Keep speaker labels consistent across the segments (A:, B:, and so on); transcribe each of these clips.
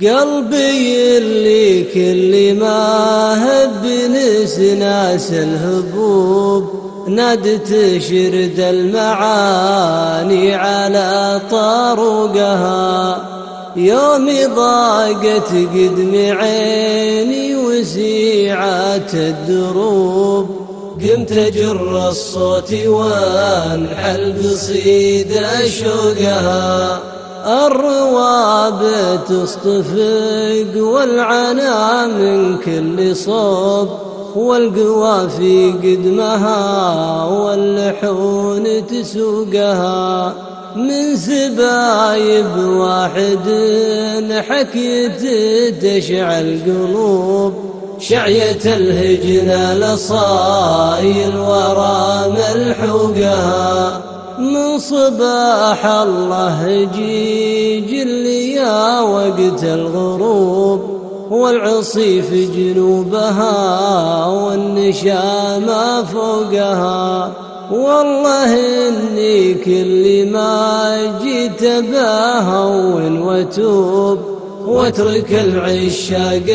A: قلبي اللي كل ما هب نسناس الهبوب نادت شرد المعاني على طرقها يوم ضاقت قدم عيني وسيعات الدروب. قمت أجر الصوت وانحل قصيد شوقها الرواب تصطفق والعنا من كل صوب والقوى في قدمها واللحون تسوقها. من سبايب واحد حكيت تشعل قلوب شعية الهجن لصايل ورا ملحوقها. من صباح الله جيج يا وقت الغروب والعصيف جنوبها والنشامة فوقها. والله إني كل ما جيت بهون وتوب واترك العشاق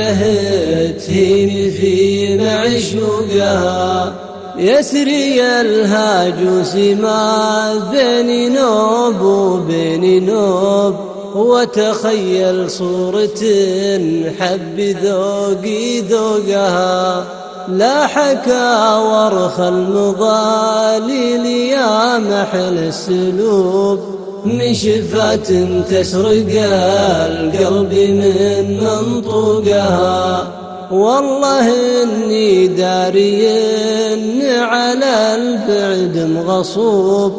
A: تهين في معشوقها. يسري الهاجوس ما بين نوب وبين نوب وتخيل صورة حب ذوقي ذوقها. لا حكى ورخ المضاليل يا محل السلوب. من شفات تسرق القلب من منطوقها. والله إني داري البعد مغصوب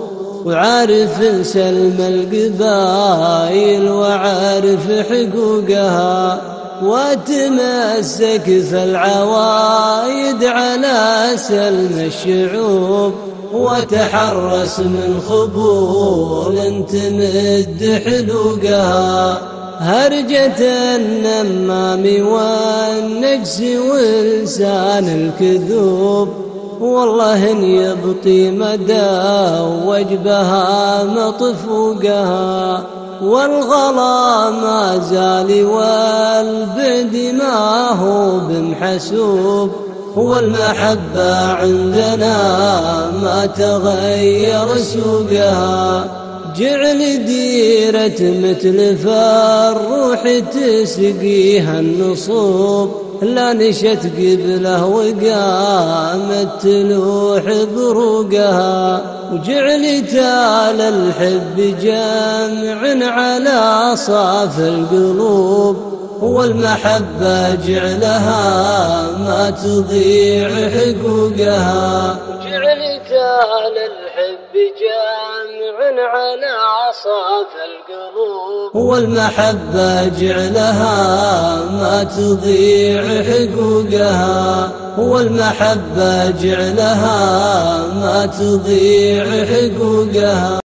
A: وعارف سلم القبائل وعارف حقوقها وتمسك في العوايد على سلم الشعوب. وتحرس من خبول تمد حلوقها. هرجة النمام والنجس ولسان الكذوب. والله إن يبطي مدى وجبها مطفوقها والغلا ما زال والبعد ما هو بمحسوب والمحبة عندنا ما تغير سوقها. جعل ديرة مثل فالروح تسقيها النصوب. لا نشت قبله وقامت تلوح بروقها وجعل تال الحب جمع على صاف القلوب. والمحبة جعلها ما تضيع حقوقها.
B: تال الحب جمع على عصاف القلوب.
A: والمحبة جعلها ما تضيع حقوقها. والمحبة جعلها ما تضيع حقوقها.